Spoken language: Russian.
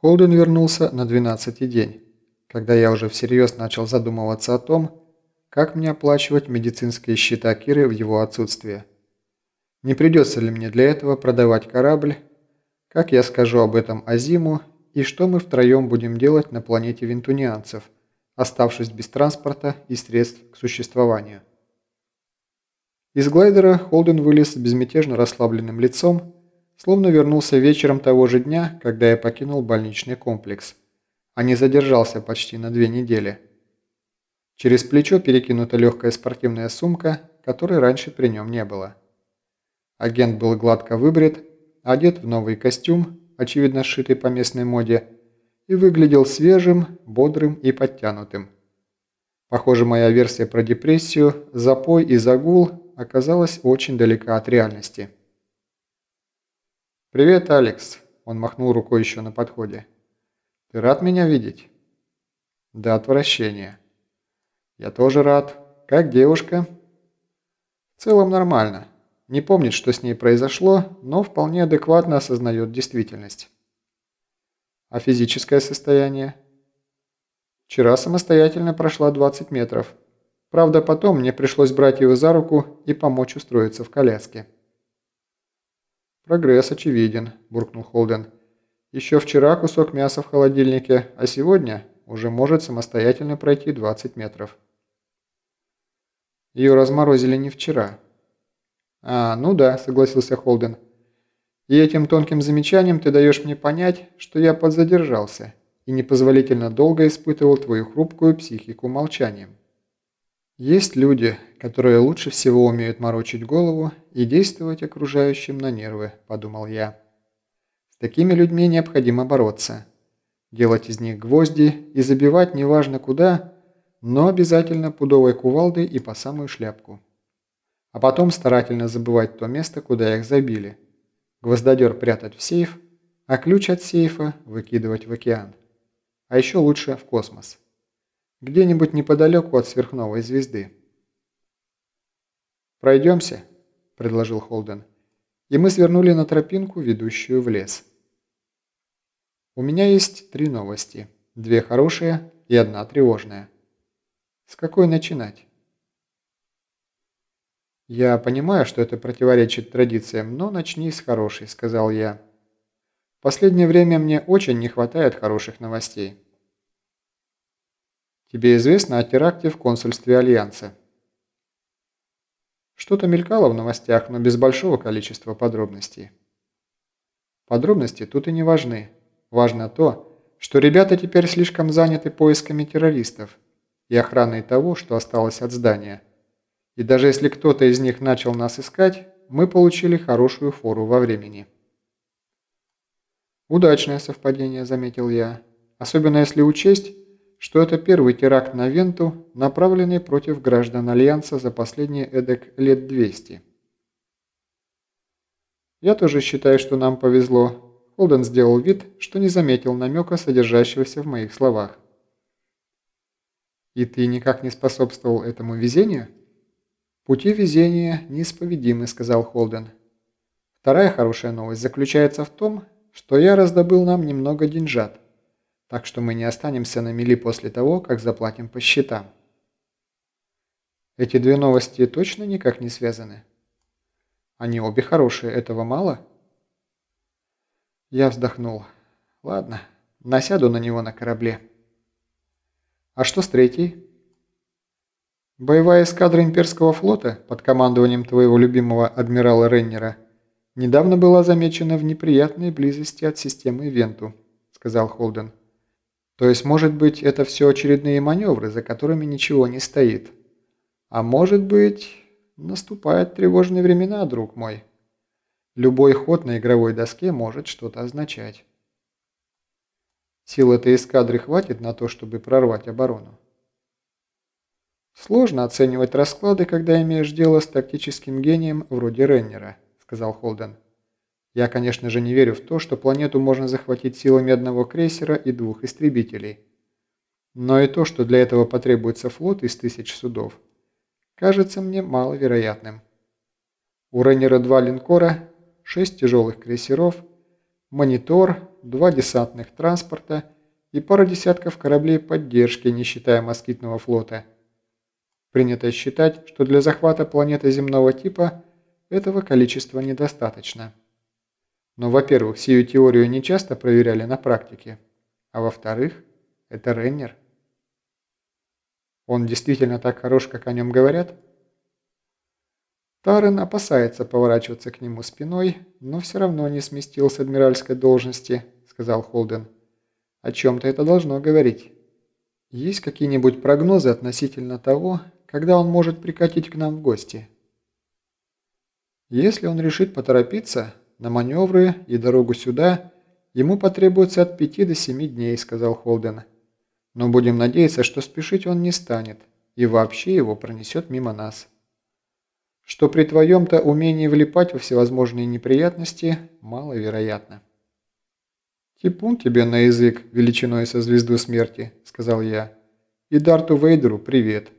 Холден вернулся на двенадцатый день, когда я уже всерьез начал задумываться о том, как мне оплачивать медицинские счета Киры в его отсутствие. Не придется ли мне для этого продавать корабль, как я скажу об этом Азиму и что мы втроем будем делать на планете винтунианцев, оставшись без транспорта и средств к существованию. Из глайдера Холден вылез с безмятежно расслабленным лицом Словно вернулся вечером того же дня, когда я покинул больничный комплекс, а не задержался почти на две недели. Через плечо перекинута легкая спортивная сумка, которой раньше при нем не было. Агент был гладко выбрит, одет в новый костюм, очевидно сшитый по местной моде, и выглядел свежим, бодрым и подтянутым. Похоже, моя версия про депрессию, запой и загул оказалась очень далека от реальности. «Привет, Алекс!» – он махнул рукой еще на подходе. «Ты рад меня видеть?» «До отвращения». «Я тоже рад. Как девушка?» «В целом нормально. Не помнит, что с ней произошло, но вполне адекватно осознает действительность». «А физическое состояние?» «Вчера самостоятельно прошла 20 метров. Правда, потом мне пришлось брать ее за руку и помочь устроиться в коляске». «Прогресс очевиден», – буркнул Холден. «Еще вчера кусок мяса в холодильнике, а сегодня уже может самостоятельно пройти 20 метров». «Ее разморозили не вчера». «А, ну да», – согласился Холден. «И этим тонким замечанием ты даешь мне понять, что я подзадержался и непозволительно долго испытывал твою хрупкую психику молчанием». Есть люди, которые лучше всего умеют морочить голову и действовать окружающим на нервы, подумал я. С такими людьми необходимо бороться. Делать из них гвозди и забивать неважно куда, но обязательно пудовой кувалдой и по самую шляпку. А потом старательно забывать то место, куда их забили. Гвоздодер прятать в сейф, а ключ от сейфа выкидывать в океан. А еще лучше в космос. Где-нибудь неподалеку от сверхновой звезды. «Пройдемся», – предложил Холден. И мы свернули на тропинку, ведущую в лес. У меня есть три новости. Две хорошие и одна тревожная. С какой начинать? «Я понимаю, что это противоречит традициям, но начни с хорошей», – сказал я. «В последнее время мне очень не хватает хороших новостей». Тебе известно о теракте в консульстве Альянса?» Что-то мелькало в новостях, но без большого количества подробностей. Подробности тут и не важны. Важно то, что ребята теперь слишком заняты поисками террористов и охраной того, что осталось от здания. И даже если кто-то из них начал нас искать, мы получили хорошую фору во времени. «Удачное совпадение», — заметил я. «Особенно если учесть, что это первый теракт на Венту, направленный против граждан Альянса за последние эдак лет 200. Я тоже считаю, что нам повезло. Холден сделал вид, что не заметил намека, содержащегося в моих словах. И ты никак не способствовал этому везению? Пути везения неисповедимы, сказал Холден. Вторая хорошая новость заключается в том, что я раздобыл нам немного деньжат так что мы не останемся на мели после того, как заплатим по счетам. Эти две новости точно никак не связаны? Они обе хорошие, этого мало? Я вздохнул. Ладно, насяду на него на корабле. А что с третьей? Боевая эскадра имперского флота под командованием твоего любимого адмирала Реннера недавно была замечена в неприятной близости от системы Венту, сказал Холден. То есть, может быть, это все очередные маневры, за которыми ничего не стоит. А может быть, наступают тревожные времена, друг мой. Любой ход на игровой доске может что-то означать. Сил этой эскадры хватит на то, чтобы прорвать оборону. «Сложно оценивать расклады, когда имеешь дело с тактическим гением вроде Реннера», — сказал Холден. Я, конечно же, не верю в то, что планету можно захватить силами одного крейсера и двух истребителей. Но и то, что для этого потребуется флот из тысяч судов, кажется мне маловероятным. У Рейнера два линкора, шесть тяжелых крейсеров, монитор, два десантных транспорта и пара десятков кораблей поддержки, не считая москитного флота. Принято считать, что для захвата планеты земного типа этого количества недостаточно. Но, во-первых, сию теорию не часто проверяли на практике, а во-вторых, это Реннер. Он действительно так хорош, как о нем говорят? Тарен опасается поворачиваться к нему спиной, но все равно не сместил с адмиральской должности, сказал Холден. О чем-то это должно говорить. Есть какие-нибудь прогнозы относительно того, когда он может прикатить к нам в гости? Если он решит поторопиться, на маневры и дорогу сюда ему потребуется от пяти до семи дней, сказал Холден. Но будем надеяться, что спешить он не станет, и вообще его пронесет мимо нас что при твоем-то умении влипать во всевозможные неприятности маловероятно. «Типун тебе на язык величиной со звезду смерти», — сказал я. «И Дарту Вейдеру привет».